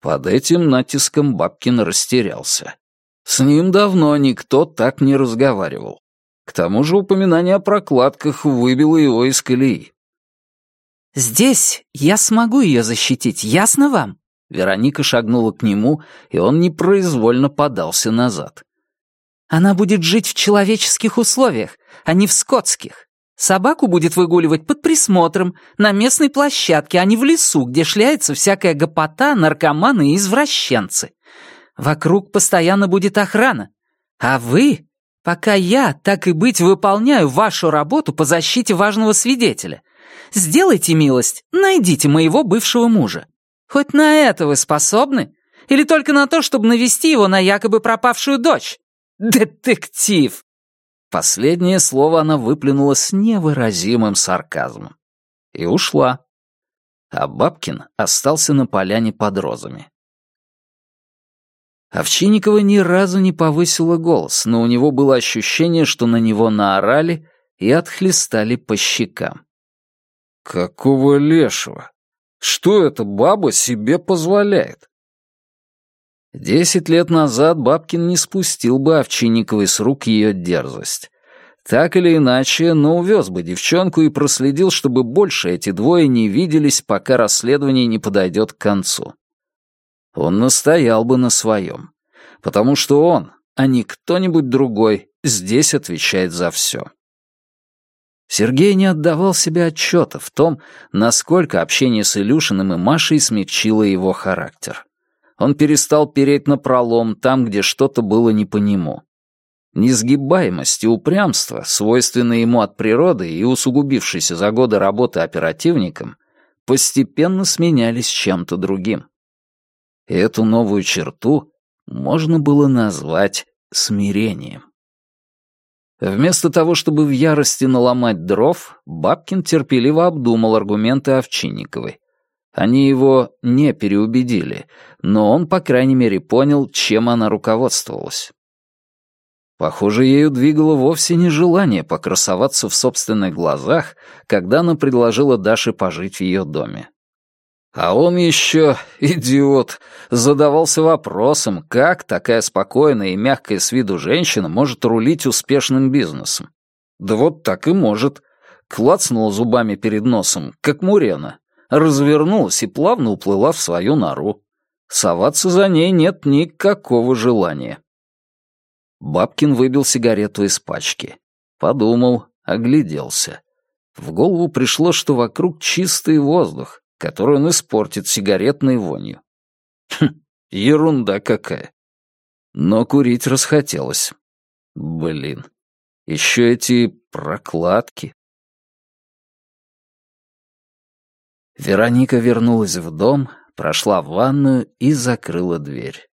Под этим натиском Бабкин растерялся. С ним давно никто так не разговаривал. К тому же упоминание о прокладках выбило его из колеи. «Здесь я смогу ее защитить, ясно вам?» Вероника шагнула к нему, и он непроизвольно подался назад. «Она будет жить в человеческих условиях, а не в скотских. Собаку будет выгуливать под присмотром, на местной площадке, а не в лесу, где шляется всякая гопота, наркоманы и извращенцы. Вокруг постоянно будет охрана. А вы, пока я, так и быть, выполняю вашу работу по защите важного свидетеля. Сделайте милость, найдите моего бывшего мужа. Хоть на это вы способны? Или только на то, чтобы навести его на якобы пропавшую дочь? Детектив!» Последнее слово она выплюнула с невыразимым сарказмом. И ушла. А Бабкин остался на поляне под розами. Овчинникова ни разу не повысила голос, но у него было ощущение, что на него наорали и отхлестали по щекам. «Какого лешего? Что эта баба себе позволяет?» Десять лет назад Бабкин не спустил бы Овчинниковой с рук ее дерзость. Так или иначе, но увез бы девчонку и проследил, чтобы больше эти двое не виделись, пока расследование не подойдет к концу. Он настоял бы на своем. Потому что он, а не кто-нибудь другой, здесь отвечает за все. Сергей не отдавал себе отчета в том, насколько общение с Илюшиным и Машей смягчило его характер. Он перестал переть на пролом там, где что-то было не по нему. Несгибаемость и упрямство, свойственные ему от природы и усугубившиеся за годы работы оперативником, постепенно сменялись чем-то другим. И эту новую черту можно было назвать смирением. Вместо того, чтобы в ярости наломать дров, Бабкин терпеливо обдумал аргументы Овчинниковой, они его не переубедили, но он, по крайней мере, понял, чем она руководствовалась. Похоже, ею двигало вовсе не желание покрасоваться в собственных глазах, когда она предложила Даше пожить в ее доме. А он еще, идиот, задавался вопросом, как такая спокойная и мягкая с виду женщина может рулить успешным бизнесом. Да вот так и может. Клацнула зубами перед носом, как мурена, развернулась и плавно уплыла в свою нору. Соваться за ней нет никакого желания. Бабкин выбил сигарету из пачки. Подумал, огляделся. В голову пришло, что вокруг чистый воздух, который он испортит сигаретной вонью. Хм, ерунда какая. Но курить расхотелось. Блин, еще эти прокладки. Вероника вернулась в дом, прошла в ванную и закрыла дверь.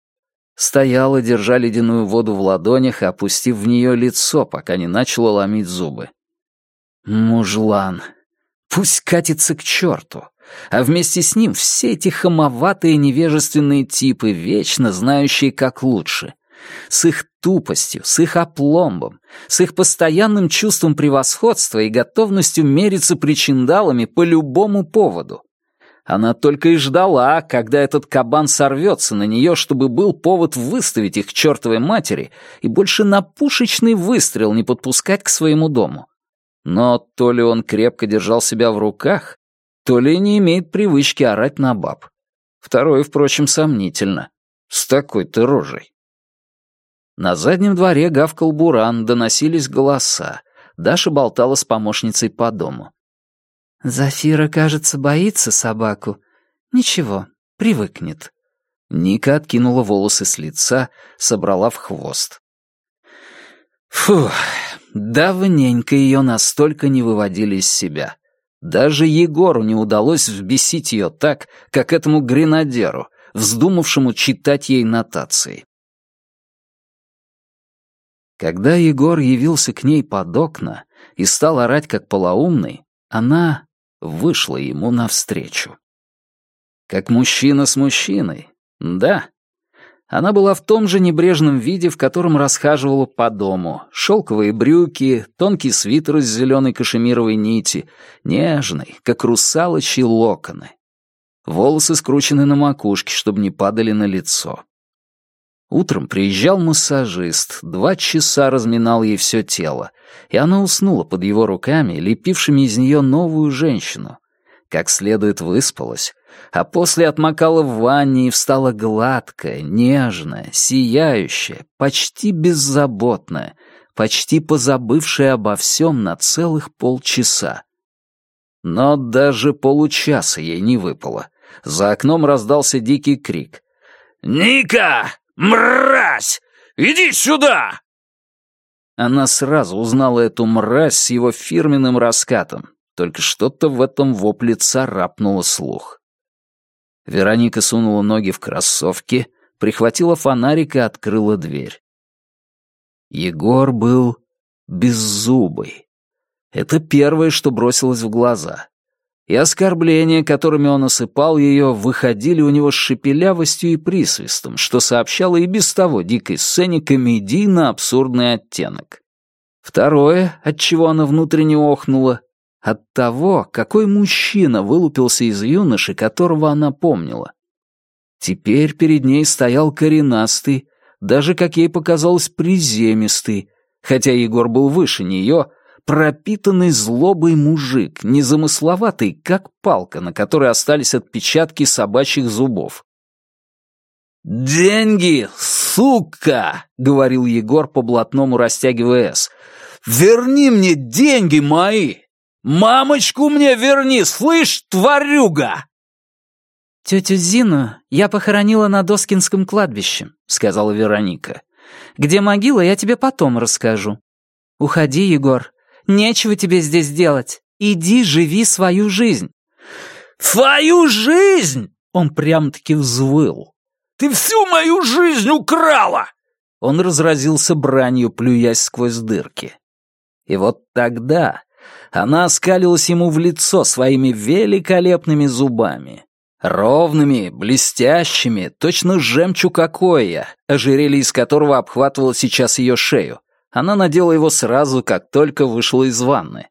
Стояла, держа ледяную воду в ладонях и опустив в нее лицо, пока не начала ломить зубы. Мужлан. Пусть катится к черту. А вместе с ним все эти хамоватые невежественные типы, вечно знающие как лучше с их тупостью, с их опломбом, с их постоянным чувством превосходства и готовностью мериться причиндалами по любому поводу. Она только и ждала, когда этот кабан сорвется на нее, чтобы был повод выставить их к чертовой матери и больше на пушечный выстрел не подпускать к своему дому. Но то ли он крепко держал себя в руках, то ли не имеет привычки орать на баб. Второе, впрочем, сомнительно. С такой-то рожей. На заднем дворе гавкал буран, доносились голоса. Даша болтала с помощницей по дому. «Зафира, кажется, боится собаку. Ничего, привыкнет». Ника откинула волосы с лица, собрала в хвост. Фух, давненько ее настолько не выводили из себя. Даже Егору не удалось взбесить ее так, как этому гренадеру, вздумавшему читать ей нотации. Когда Егор явился к ней под окна и стал орать как полоумный, она вышла ему навстречу. Как мужчина с мужчиной, да. Она была в том же небрежном виде, в котором расхаживала по дому. Шелковые брюки, тонкий свитер из зеленой кашемировой нити, нежный, как русалочьи локоны. Волосы скручены на макушке, чтобы не падали на лицо. Утром приезжал массажист, два часа разминал ей все тело, и она уснула под его руками, лепившими из нее новую женщину. Как следует выспалась, а после отмокала в ванне и встала гладкая, нежная, сияющая, почти беззаботная, почти позабывшая обо всем на целых полчаса. Но даже получаса ей не выпало. За окном раздался дикий крик. «Ника! «Мразь! Иди сюда!» Она сразу узнала эту мразь с его фирменным раскатом, только что-то в этом вопле царапнуло слух. Вероника сунула ноги в кроссовки, прихватила фонарик и открыла дверь. Егор был беззубый. Это первое, что бросилось в глаза и оскорбления, которыми он осыпал ее, выходили у него с шепелявостью и присвистом, что сообщало и без того дикой сцене комедийно-абсурдный оттенок. Второе, от чего она внутренне охнула, от того, какой мужчина вылупился из юноши, которого она помнила. Теперь перед ней стоял коренастый, даже, как ей показалось, приземистый, хотя Егор был выше нее, пропитанный злобой мужик, незамысловатый, как палка, на которой остались отпечатки собачьих зубов. «Деньги, сука!» — говорил Егор по-блатному, растягивая «С». «Верни мне деньги мои! Мамочку мне верни, слышь, тварюга!» «Тетю Зину я похоронила на Доскинском кладбище», — сказала Вероника. «Где могила, я тебе потом расскажу. Уходи, Егор, Нечего тебе здесь делать. Иди, живи свою жизнь». «Свою жизнь?» Он прям-таки взвыл. «Ты всю мою жизнь украла!» Он разразился бранью, плюясь сквозь дырки. И вот тогда она оскалилась ему в лицо своими великолепными зубами. Ровными, блестящими, точно жемчуг окоя, ожерелье из которого обхватывало сейчас ее шею. Она надела его сразу, как только вышла из ванны.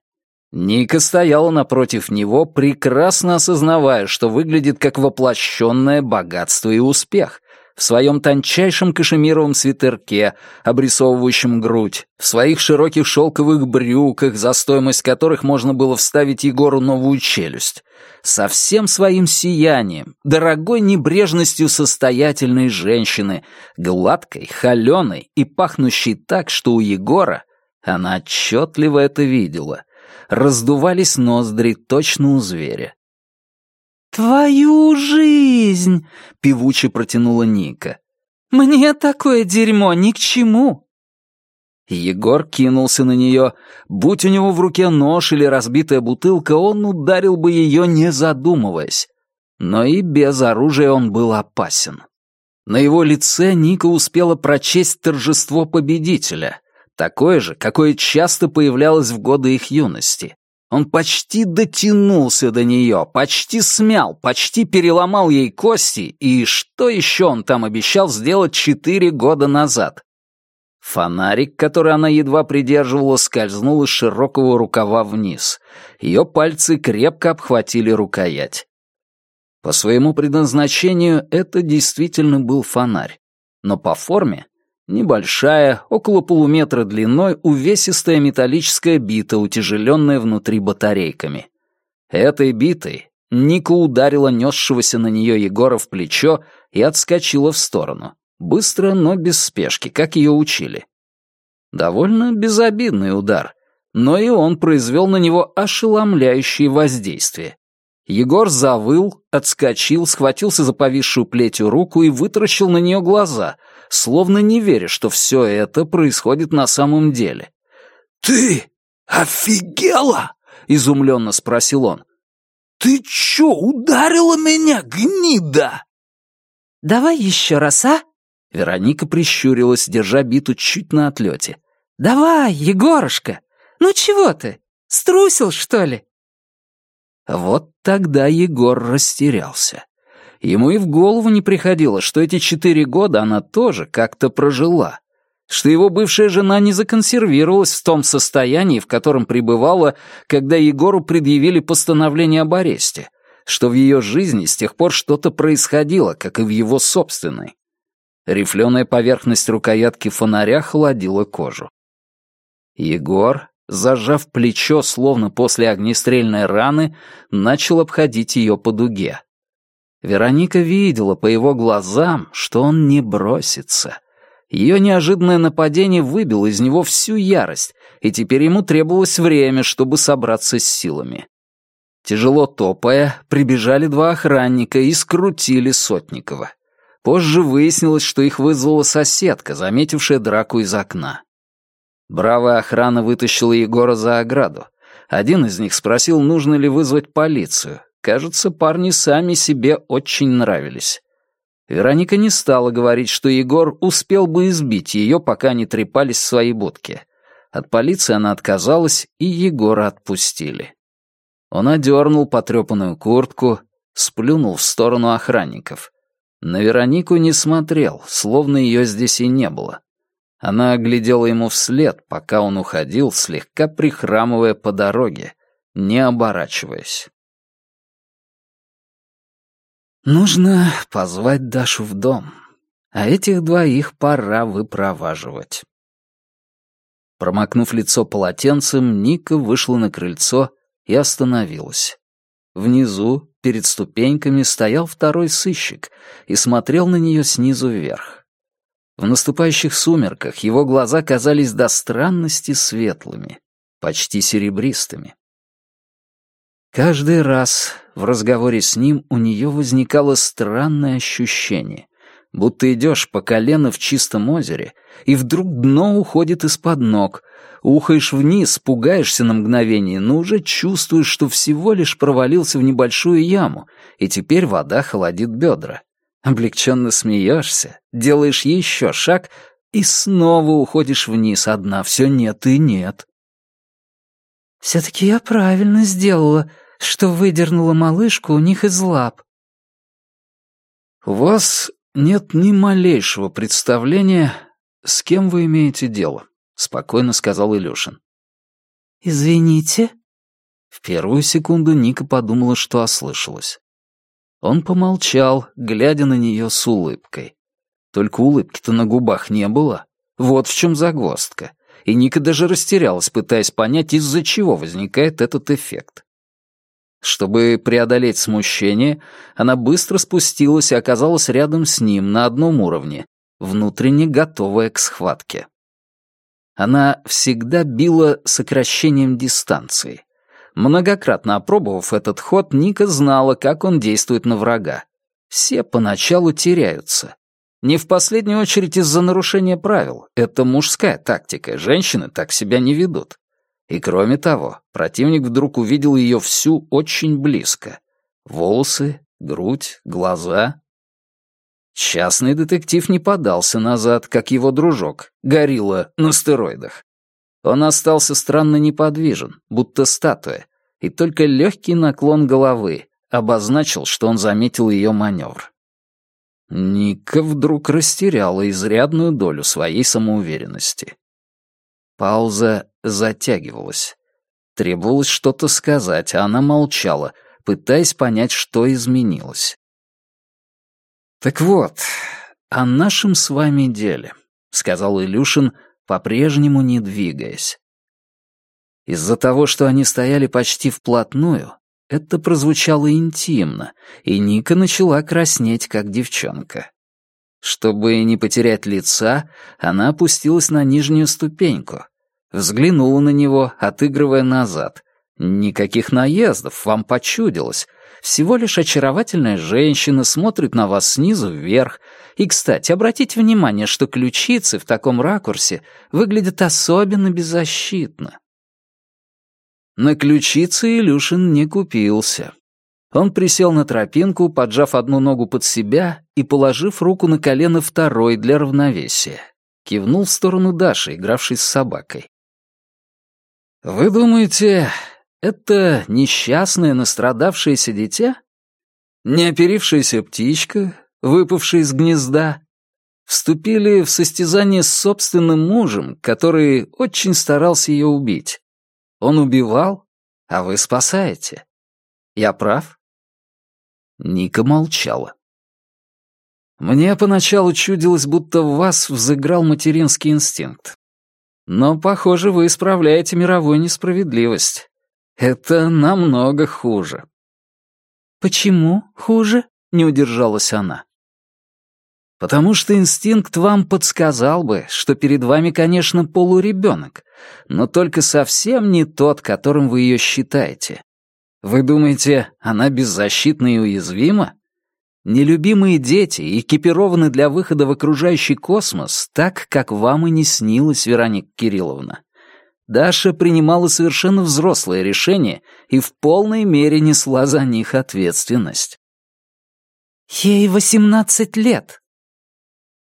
Ника стояла напротив него, прекрасно осознавая, что выглядит как воплощенное богатство и успех, в своем тончайшем кашемировом свитерке, обрисовывающем грудь, в своих широких шелковых брюках, за стоимость которых можно было вставить Егору новую челюсть, со всем своим сиянием, дорогой небрежностью состоятельной женщины, гладкой, холеной и пахнущей так, что у Егора, она отчетливо это видела, раздувались ноздри точно у зверя. «Твою жизнь!» — певуче протянула Ника. «Мне такое дерьмо ни к чему!» Егор кинулся на нее. Будь у него в руке нож или разбитая бутылка, он ударил бы ее, не задумываясь. Но и без оружия он был опасен. На его лице Ника успела прочесть торжество победителя, такое же, какое часто появлялось в годы их юности. Он почти дотянулся до нее, почти смял, почти переломал ей кости, и что еще он там обещал сделать четыре года назад? Фонарик, который она едва придерживала, скользнул из широкого рукава вниз. Ее пальцы крепко обхватили рукоять. По своему предназначению это действительно был фонарь, но по форме небольшая, около полуметра длиной, увесистая металлическая бита, утяжеленная внутри батарейками. Этой битой Ника ударила несшегося на нее Егора в плечо и отскочила в сторону. Быстро, но без спешки, как ее учили. Довольно безобидный удар, но и он произвел на него ошеломляющее воздействие. Егор завыл, отскочил, схватился за повисшую плетью руку и вытаращил на нее глаза, словно не веря, что все это происходит на самом деле. «Ты офигела?» — изумленно спросил он. «Ты чё, ударила меня, гнида?» «Давай еще раз, а?» Вероника прищурилась, держа биту чуть на отлете. «Давай, Егорушка! Ну чего ты? Струсил, что ли?» Вот тогда Егор растерялся. Ему и в голову не приходило, что эти четыре года она тоже как-то прожила, что его бывшая жена не законсервировалась в том состоянии, в котором пребывала, когда Егору предъявили постановление об аресте, что в ее жизни с тех пор что-то происходило, как и в его собственной. Рифленая поверхность рукоятки фонаря холодила кожу. Егор зажав плечо, словно после огнестрельной раны, начал обходить ее по дуге. Вероника видела по его глазам, что он не бросится. Ее неожиданное нападение выбило из него всю ярость, и теперь ему требовалось время, чтобы собраться с силами. Тяжело топая, прибежали два охранника и скрутили Сотникова. Позже выяснилось, что их вызвала соседка, заметившая драку из окна. Бравая охрана вытащила Егора за ограду. Один из них спросил, нужно ли вызвать полицию. Кажется, парни сами себе очень нравились. Вероника не стала говорить, что Егор успел бы избить ее, пока они трепались в своей будке. От полиции она отказалась, и Егора отпустили. Он одернул потрепанную куртку, сплюнул в сторону охранников. На Веронику не смотрел, словно ее здесь и не было. Она оглядела ему вслед, пока он уходил, слегка прихрамывая по дороге, не оборачиваясь. Нужно позвать Дашу в дом, а этих двоих пора выпроваживать. Промокнув лицо полотенцем, Ника вышла на крыльцо и остановилась. Внизу, перед ступеньками, стоял второй сыщик и смотрел на нее снизу вверх. В наступающих сумерках его глаза казались до странности светлыми, почти серебристыми. Каждый раз в разговоре с ним у нее возникало странное ощущение, будто идешь по колено в чистом озере, и вдруг дно уходит из-под ног, ухаешь вниз, пугаешься на мгновение, но уже чувствуешь, что всего лишь провалился в небольшую яму, и теперь вода холодит бедра. Облегченно смеешься, делаешь еще шаг и снова уходишь вниз одна, все нет и нет. «Все-таки я правильно сделала, что выдернула малышку у них из лап». «У вас нет ни малейшего представления, с кем вы имеете дело», — спокойно сказал Илюшин. «Извините?» В первую секунду Ника подумала, что ослышалась. Он помолчал, глядя на нее с улыбкой. Только улыбки-то на губах не было. Вот в чем загвоздка. И Ника даже растерялась, пытаясь понять, из-за чего возникает этот эффект. Чтобы преодолеть смущение, она быстро спустилась и оказалась рядом с ним на одном уровне, внутренне готовая к схватке. Она всегда била сокращением дистанции. Многократно опробовав этот ход, Ника знала, как он действует на врага. Все поначалу теряются. Не в последнюю очередь из-за нарушения правил. Это мужская тактика, женщины так себя не ведут. И кроме того, противник вдруг увидел ее всю очень близко. Волосы, грудь, глаза. Частный детектив не подался назад, как его дружок, горилла на стероидах. Он остался странно неподвижен, будто статуя, и только легкий наклон головы обозначил, что он заметил ее маневр. Ника вдруг растеряла изрядную долю своей самоуверенности. Пауза затягивалась. Требовалось что-то сказать, а она молчала, пытаясь понять, что изменилось. «Так вот, о нашем с вами деле», — сказал Илюшин, по-прежнему не двигаясь. Из-за того, что они стояли почти вплотную, это прозвучало интимно, и Ника начала краснеть, как девчонка. Чтобы не потерять лица, она опустилась на нижнюю ступеньку, взглянула на него, отыгрывая назад. Никаких наездов, вам почудилось. Всего лишь очаровательная женщина смотрит на вас снизу вверх. И, кстати, обратите внимание, что ключицы в таком ракурсе выглядят особенно беззащитно. На ключицы Илюшин не купился. Он присел на тропинку, поджав одну ногу под себя и положив руку на колено второй для равновесия. кивнул в сторону Даши, игравшей с собакой. «Вы думаете, это несчастное настрадавшееся дитя? Неоперившаяся птичка, выпавшая из гнезда, вступили в состязание с собственным мужем, который очень старался ее убить. Он убивал, а вы спасаете. Я прав?» Ника молчала. Мне поначалу чудилось, будто в вас взыграл материнский инстинкт. Но, похоже, вы исправляете мировую несправедливость. Это намного хуже. Почему хуже? Не удержалась она. Потому что инстинкт вам подсказал бы, что перед вами, конечно, полуребенок, но только совсем не тот, которым вы ее считаете. Вы думаете, она беззащитна и уязвима? Нелюбимые дети экипированы для выхода в окружающий космос так, как вам и не снилось, Вероника Кирилловна. Даша принимала совершенно взрослое решение и в полной мере несла за них ответственность. «Ей восемнадцать лет!»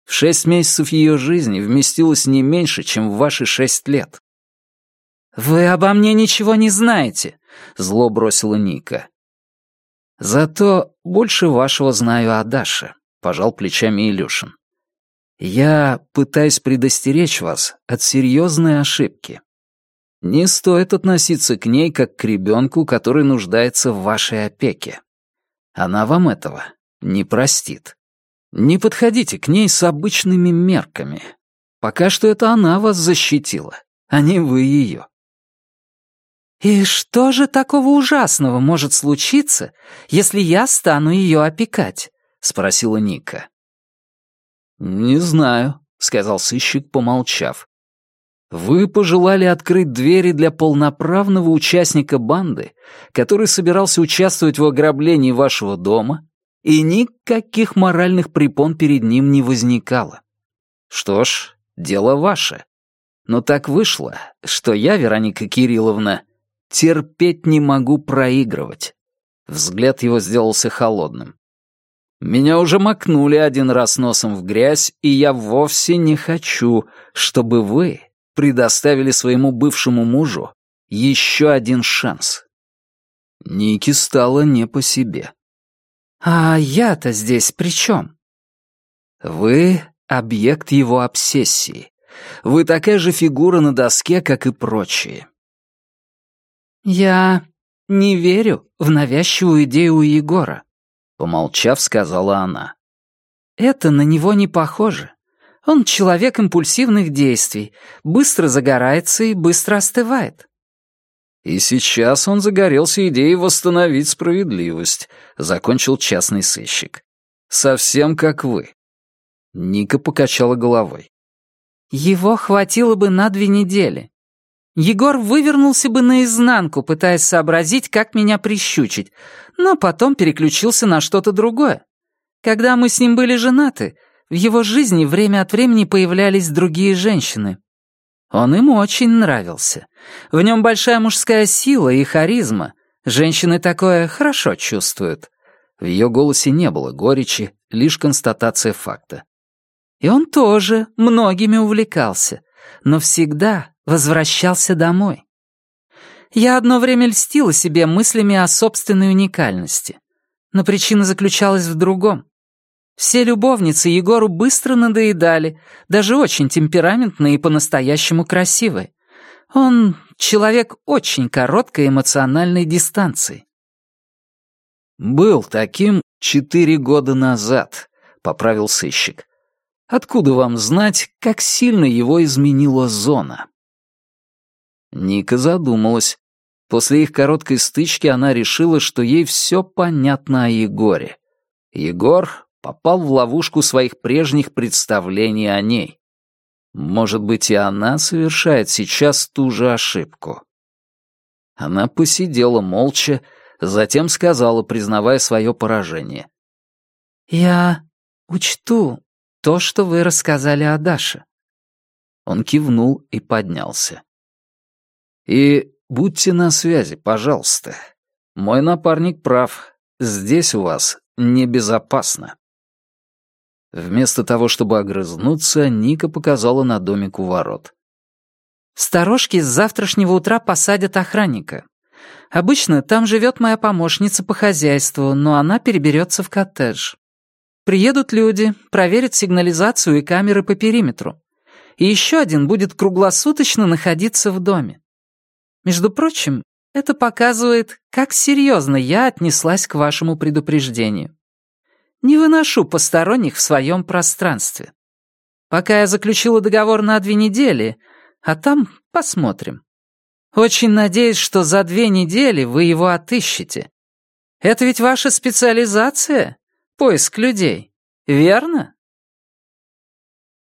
В шесть месяцев ее жизни вместилось не меньше, чем в ваши шесть лет. «Вы обо мне ничего не знаете», — зло бросила Ника. «Зато больше вашего знаю о Даше», — пожал плечами Илюшин. «Я пытаюсь предостеречь вас от серьезной ошибки. Не стоит относиться к ней как к ребенку, который нуждается в вашей опеке. Она вам этого не простит. Не подходите к ней с обычными мерками. Пока что это она вас защитила, а не вы ее. «И что же такого ужасного может случиться, если я стану ее опекать?» — спросила Ника. «Не знаю», — сказал сыщик, помолчав. «Вы пожелали открыть двери для полноправного участника банды, который собирался участвовать в ограблении вашего дома, и никаких моральных препон перед ним не возникало. Что ж, дело ваше. Но так вышло, что я, Вероника Кирилловна, Терпеть не могу проигрывать. Взгляд его сделался холодным. Меня уже макнули один раз носом в грязь, и я вовсе не хочу, чтобы вы предоставили своему бывшему мужу еще один шанс. Ники стало не по себе. «А я-то здесь при чем?» «Вы — объект его обсессии. Вы такая же фигура на доске, как и прочие. «Я не верю в навязчивую идею Егора», — помолчав, сказала она. «Это на него не похоже. Он человек импульсивных действий, быстро загорается и быстро остывает». «И сейчас он загорелся идеей восстановить справедливость», — закончил частный сыщик. «Совсем как вы». Ника покачала головой. «Его хватило бы на две недели. Егор вывернулся бы наизнанку, пытаясь сообразить, как меня прищучить, но потом переключился на что-то другое. Когда мы с ним были женаты, в его жизни время от времени появлялись другие женщины. Он им очень нравился. В нем большая мужская сила и харизма. Женщины такое хорошо чувствуют. В ее голосе не было горечи, лишь констатация факта. И он тоже многими увлекался, но всегда возвращался домой. Я одно время льстила себе мыслями о собственной уникальности. Но причина заключалась в другом. Все любовницы Егору быстро надоедали, даже очень темпераментные и по-настоящему красивые. Он человек очень короткой эмоциональной дистанции. «Был таким четыре года назад», — поправил сыщик. «Откуда вам знать, как сильно его изменила зона?» Ника задумалась. После их короткой стычки она решила, что ей все понятно о Егоре. Егор попал в ловушку своих прежних представлений о ней. Может быть, и она совершает сейчас ту же ошибку. Она посидела молча, затем сказала, признавая свое поражение. «Я учту то, что вы рассказали о Даше». Он кивнул и поднялся. И будьте на связи, пожалуйста. Мой напарник прав. Здесь у вас небезопасно. Вместо того, чтобы огрызнуться, Ника показала на домик у ворот. «Сторожки с завтрашнего утра посадят охранника. Обычно там живет моя помощница по хозяйству, но она переберется в коттедж. Приедут люди, проверят сигнализацию и камеры по периметру. И еще один будет круглосуточно находиться в доме. Между прочим, это показывает, как серьезно я отнеслась к вашему предупреждению. Не выношу посторонних в своем пространстве. Пока я заключила договор на две недели, а там посмотрим. Очень надеюсь, что за две недели вы его отыщете. Это ведь ваша специализация — поиск людей, верно?